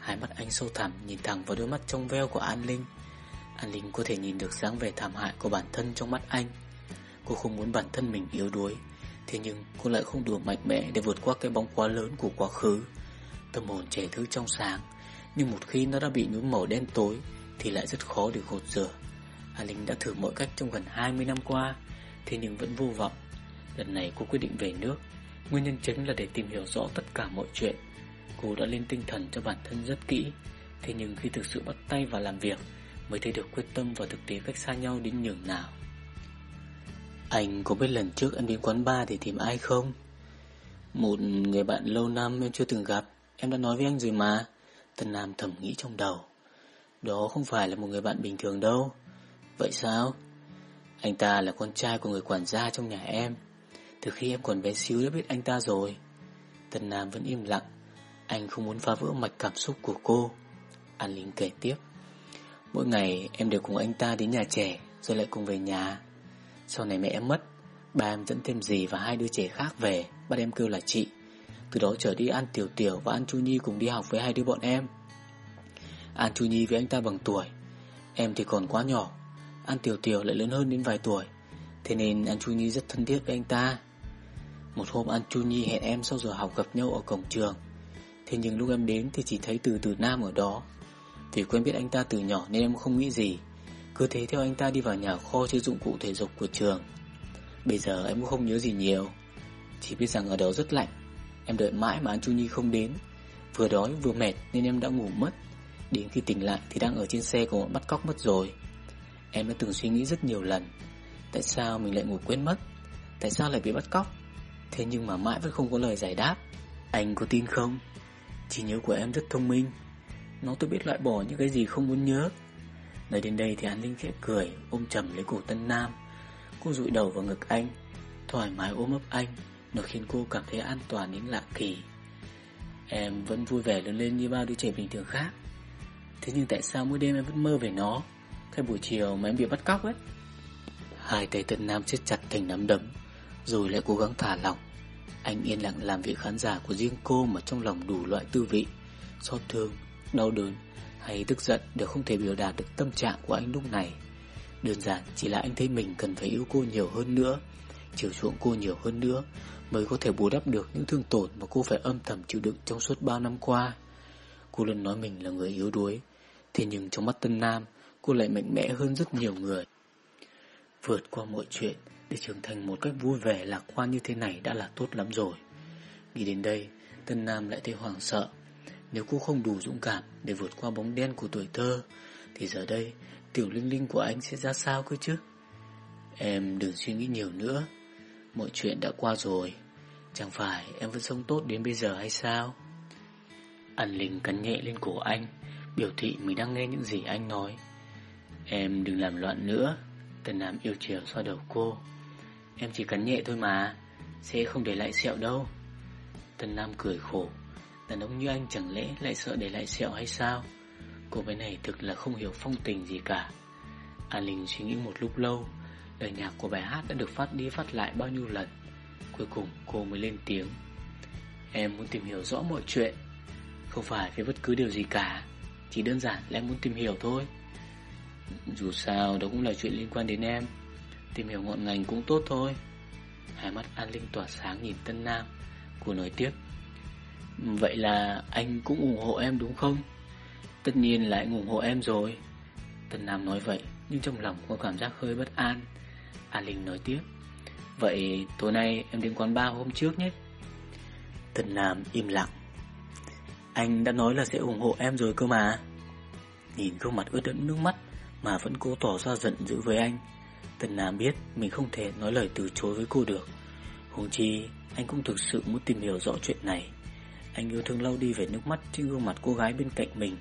Hai mắt anh sâu thẳm nhìn thẳng vào đôi mắt trong veo của An Linh. An Linh có thể nhìn được dáng vẻ thảm hại của bản thân trong mắt anh. Cô không muốn bản thân mình yếu đuối Thế nhưng cô lại không đủ mạnh mẽ để vượt qua cái bóng quá lớn của quá khứ. Tâm hồn trẻ thứ trong sáng, Nhưng một khi nó đã bị nhuốm màu đen tối Thì lại rất khó để gột rửa. A Linh đã thử mọi cách trong gần 20 năm qua, Thế nhưng vẫn vô vọng. Lần này cô quyết định về nước. Nguyên nhân chính là để tìm hiểu rõ tất cả mọi chuyện. Cô đã lên tinh thần cho bản thân rất kỹ, Thế nhưng khi thực sự bắt tay vào làm việc Mới thấy được quyết tâm và thực tế cách xa nhau đến nhường nào anh có biết lần trước em đến quán bar để tìm ai không? Một người bạn lâu năm em chưa từng gặp. Em đã nói với anh rồi mà. Tân Nam thầm nghĩ trong đầu. Đó không phải là một người bạn bình thường đâu. Vậy sao? Anh ta là con trai của người quản gia trong nhà em. Từ khi em còn bé xíu đã biết anh ta rồi. Tân Nam vẫn im lặng. Anh không muốn phá vỡ mạch cảm xúc của cô. An Linh kể tiếp. Mỗi ngày em đều cùng anh ta đến nhà trẻ, Rồi lại cùng về nhà. Sau này mẹ em mất, Ba em dẫn thêm dì và hai đứa trẻ khác về, Bắt em kêu là chị. Từ đó trở đi An Tiểu Tiểu và An Chu Nhi cùng đi học với hai đứa bọn em. An Chu Nhi với anh ta bằng tuổi, Em thì còn quá nhỏ. An Tiểu Tiểu lại lớn hơn đến vài tuổi, Thế nên An Chu Nhi rất thân thiết với anh ta. Một hôm An Chu Nhi hẹn em sau giờ học gặp nhau ở cổng trường. Thế nhưng lúc em đến thì chỉ thấy từ từ Nam ở đó. Vì quen biết anh ta từ nhỏ nên em không nghĩ gì. Cứ thế theo anh ta đi vào nhà kho chứa dụng cụ thể dục của trường. Bây giờ em cũng không nhớ gì nhiều. Chỉ biết rằng ở đó rất lạnh. Em đợi mãi mà anh Chu Nhi không đến. Vừa đói vừa mệt nên em đã ngủ mất. Đến khi tỉnh lại thì đang ở trên xe của bọn bắt cóc mất rồi. Em đã từng suy nghĩ rất nhiều lần. Tại sao mình lại ngủ quên mất? Tại sao lại bị bắt cóc? Thế nhưng mà mãi vẫn không có lời giải đáp. Anh có tin không? Trí nhớ của em rất thông minh. Nó tôi biết loại bỏ những cái gì không muốn nhớ. Nói đến đây thì An Linh khẽ cười Ôm chầm lấy cổ Tân Nam. Cô rụi đầu vào ngực anh Thoải mái ôm ấp anh Nó khiến cô cảm thấy an toàn đến lạ kỳ. Em vẫn vui vẻ lớn lên như bao đứa trẻ bình thường khác. Thế nhưng tại sao mỗi đêm em vẫn mơ về nó? Cái buổi chiều mà em bị bắt cóc ấy. Hai tay Tân Nam siết chặt thành nắm đấm Rồi lại cố gắng thả lỏng. Anh yên lặng làm việc khán giả của riêng cô Mà trong lòng đủ loại tư vị. Xót thương, đau đớn hay tức giận đều không thể biểu đạt được tâm trạng của anh lúc này. Đơn giản chỉ là anh thấy mình cần phải yêu cô nhiều hơn nữa, Chiều chuộng cô nhiều hơn nữa Mới có thể bù đắp được những thương tổn Mà cô phải âm thầm chịu đựng trong suốt bao năm qua. Cô luôn nói mình là người yếu đuối, Thế nhưng trong mắt Tân Nam, Cô lại mạnh mẽ hơn rất nhiều người. Vượt qua mọi chuyện, Để trưởng thành một cách vui vẻ lạc quan như thế này Đã là tốt lắm rồi. Nghĩ đến đây, Tân Nam lại thấy hoảng sợ. Nếu cô không đủ dũng cảm Để vượt qua bóng đen của tuổi thơ, Thì giờ đây tiểu linh linh của anh sẽ ra sao cơ chứ? Em đừng suy nghĩ nhiều nữa. Mọi chuyện đã qua rồi. Chẳng phải em vẫn sống tốt đến bây giờ hay sao? An Linh cắn nhẹ lên cổ anh, Biểu thị mình đang nghe những gì anh nói. Em đừng làm loạn nữa. Tần Nam yêu chiều xoa đầu cô. Em chỉ cắn nhẹ thôi mà, Sẽ không để lại sẹo đâu. Tần Nam cười khổ. Đàn ông như anh chẳng lẽ lại sợ để lại sẹo hay sao? Cô bé này thực là không hiểu phong tình gì cả. An Linh suy nghĩ một lúc lâu, Lời nhạc của bài hát đã được phát đi phát lại bao nhiêu lần. Cuối cùng, cô mới lên tiếng. Em muốn tìm hiểu rõ mọi chuyện. Không phải về bất cứ điều gì cả, Chỉ đơn giản là em muốn tìm hiểu thôi. Dù sao, đó cũng là chuyện liên quan đến em. Tìm hiểu ngọn ngành cũng tốt thôi. Hai mắt An Linh tỏa sáng nhìn Tân Nam. Cô nói tiếp. Vậy là anh cũng ủng hộ em đúng không? Tất nhiên là anh ủng hộ em rồi. Tân Nam nói vậy, Nhưng trong lòng có cảm giác hơi bất an. A Linh nói tiếp, Vậy tối nay em đến quán bar hôm trước nhé. Tân Nam im lặng. Anh đã nói là sẽ ủng hộ em rồi cơ mà. Nhìn gương mặt ướt đẫm nước mắt Mà vẫn cố tỏ ra giận dữ với anh, Tân Nam biết mình không thể nói lời từ chối với cô được. Hùng chi, anh cũng thực sự muốn tìm hiểu rõ chuyện này. Anh yêu thương lau đi về nước mắt trên gương mặt cô gái bên cạnh mình,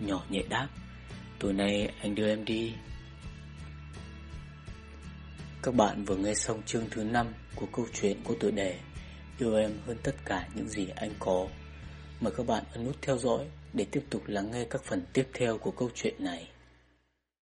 Nhỏ nhẹ đáp. Tối nay anh đưa em đi. Các bạn vừa nghe xong chương thứ 5 của câu chuyện có tựa đề Yêu em hơn tất cả những gì anh có. Mời các bạn ấn nút theo dõi để tiếp tục lắng nghe các phần tiếp theo của câu chuyện này.